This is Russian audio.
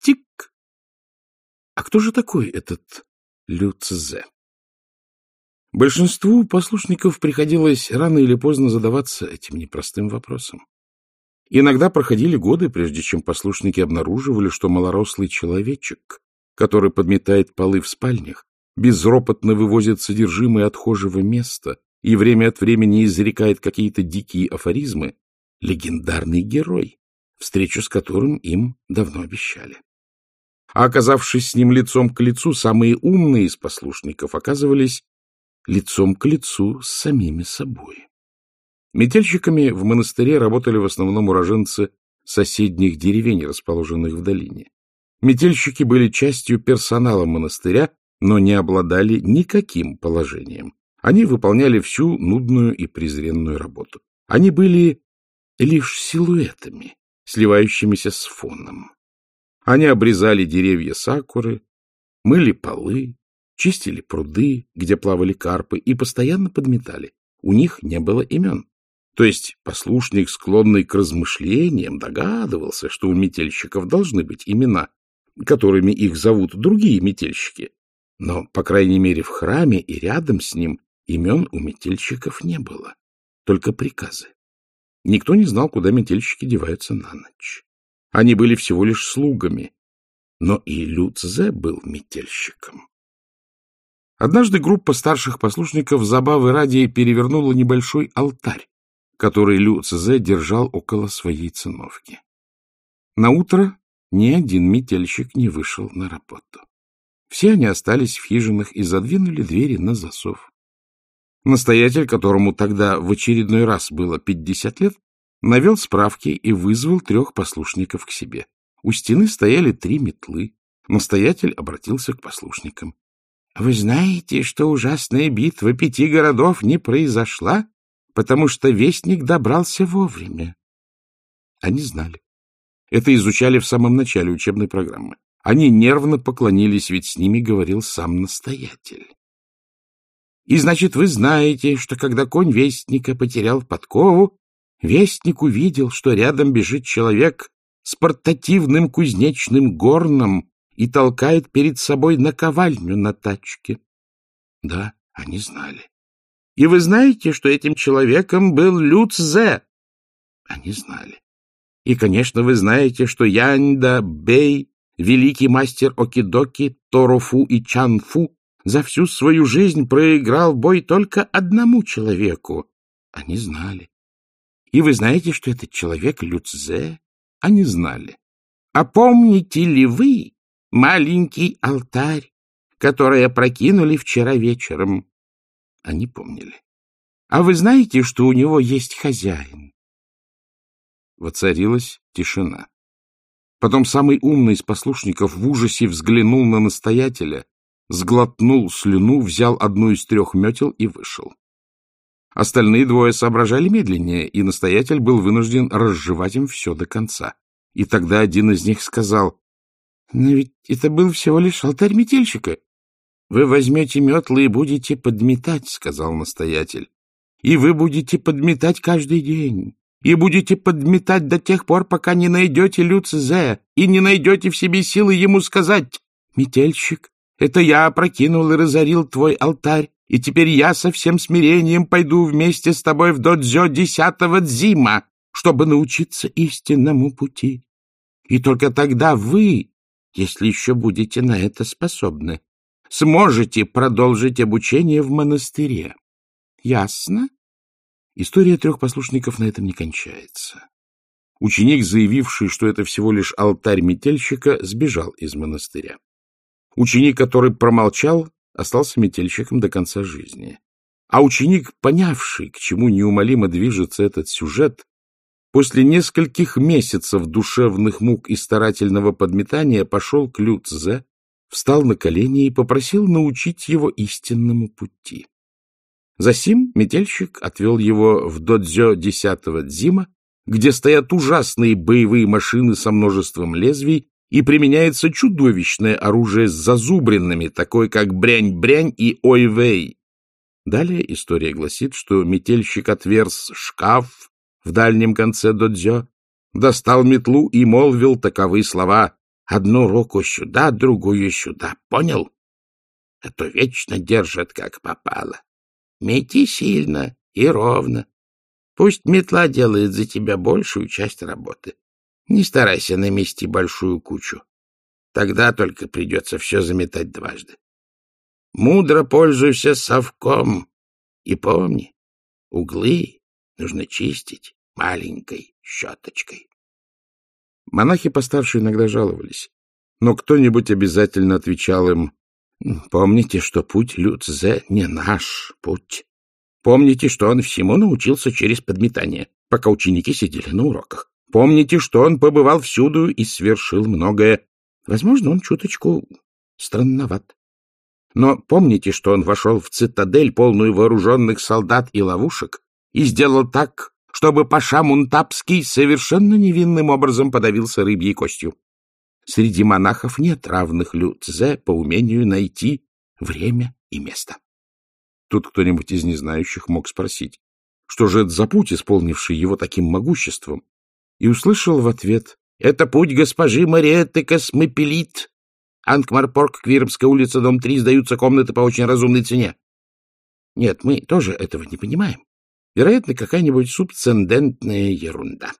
тик. А кто же такой этот Лю Цзэ? Большинству послушников приходилось рано или поздно задаваться этим непростым вопросом. Иногда проходили годы, прежде чем послушники обнаруживали, что малорослый человечек, который подметает полы в спальнях, безропотно вывозит содержимое отхожего места и время от времени изрекает какие-то дикие афоризмы, легендарный герой, встречу с которым им давно обещали. А оказавшись с ним лицом к лицу, самые умные из послушников оказывались лицом к лицу с самими собой. Метельщиками в монастыре работали в основном уроженцы соседних деревень, расположенных в долине. Метельщики были частью персонала монастыря, но не обладали никаким положением. Они выполняли всю нудную и презренную работу. Они были лишь силуэтами, сливающимися с фоном. Они обрезали деревья сакуры, мыли полы, чистили пруды, где плавали карпы, и постоянно подметали. У них не было имен. То есть послушник, склонный к размышлениям, догадывался, что у метельщиков должны быть имена, которыми их зовут другие метельщики. Но, по крайней мере, в храме и рядом с ним имен у метельщиков не было, только приказы. Никто не знал, куда метельщики деваются на ночь. Они были всего лишь слугами, но и Люцзе был метельщиком. Однажды группа старших послушников забавы ради перевернула небольшой алтарь, который Лю Цезе держал около своей циновки. На утро ни один метельщик не вышел на работу. Все они остались в хижинах и задвинули двери на засов. Настоятель, которому тогда в очередной раз было пятьдесят лет, навел справки и вызвал трех послушников к себе. У стены стояли три метлы. Настоятель обратился к послушникам. Вы знаете, что ужасная битва пяти городов не произошла, потому что вестник добрался вовремя? Они знали. Это изучали в самом начале учебной программы. Они нервно поклонились, ведь с ними говорил сам настоятель. И значит, вы знаете, что когда конь вестника потерял подкову, вестник увидел, что рядом бежит человек с портативным кузнечным горном, и толкает перед собой наковальню на тачке. Да, они знали. И вы знаете, что этим человеком был Люцзе? Они знали. И, конечно, вы знаете, что Янда Бей, великий мастер Окидоки, Торофу и Чанфу, за всю свою жизнь проиграл бой только одному человеку. Они знали. И вы знаете, что этот человек Люцзе? Они знали. А помните ли вы, маленький алтарь, который опрокинули вчера вечером. Они помнили. А вы знаете, что у него есть хозяин? Воцарилась тишина. Потом самый умный из послушников в ужасе взглянул на настоятеля, сглотнул слюну, взял одну из трех метел и вышел. Остальные двое соображали медленнее, и настоятель был вынужден разжевать им все до конца. И тогда один из них сказал, но ведь это был всего лишь алтарь метельщика. — Вы возьмете метлы и будете подметать, — сказал настоятель. — И вы будете подметать каждый день. И будете подметать до тех пор, пока не найдете Люцзе и не найдете в себе силы ему сказать, «Метельщик, это я опрокинул и разорил твой алтарь, и теперь я со всем смирением пойду вместе с тобой в додзё десятого дзима, чтобы научиться истинному пути. И только тогда вы, если еще будете на это способны. Сможете продолжить обучение в монастыре. Ясно? История трех послушников на этом не кончается. Ученик, заявивший, что это всего лишь алтарь метельщика, сбежал из монастыря. Ученик, который промолчал, остался метельщиком до конца жизни. А ученик, понявший, к чему неумолимо движется этот сюжет, После нескольких месяцев душевных мук и старательного подметания пошел к Люцзе, встал на колени и попросил научить его истинному пути. Засим метельщик отвел его в додзё десятого дзима, где стоят ужасные боевые машины со множеством лезвий и применяется чудовищное оружие с зазубринами, такое как брянь-брянь и ой-вей. Далее история гласит, что метельщик отверз шкаф, в дальнем конце додзё, достал метлу и молвил таковые слова Одну руку сюда, другую сюда. Понял? А то вечно держат, как попало. Мети сильно и ровно. Пусть метла делает за тебя большую часть работы. Не старайся намести большую кучу. Тогда только придется все заметать дважды. Мудро пользуйся совком. И помни, углы нужно чистить маленькой щеточкой. Монахи постарше иногда жаловались, но кто-нибудь обязательно отвечал им, «Помните, что путь Люцзе не наш путь. Помните, что он всему научился через подметание, пока ученики сидели на уроках. Помните, что он побывал всюду и свершил многое. Возможно, он чуточку странноват. Но помните, что он вошел в цитадель, полную вооруженных солдат и ловушек, и сделал так, чтобы Паша Мунтапский совершенно невинным образом подавился рыбьей костью. Среди монахов нет равных Лю Цзэ по умению найти время и место. Тут кто-нибудь из незнающих мог спросить, что же это за путь, исполнивший его таким могуществом, и услышал в ответ «Это путь госпожи Мариетты Космопелит. Анкмарпорг, Квиробская улица, дом 3, сдаются комнаты по очень разумной цене». Нет, мы тоже этого не понимаем. Вероятно, какая-нибудь субцендентная ерунда.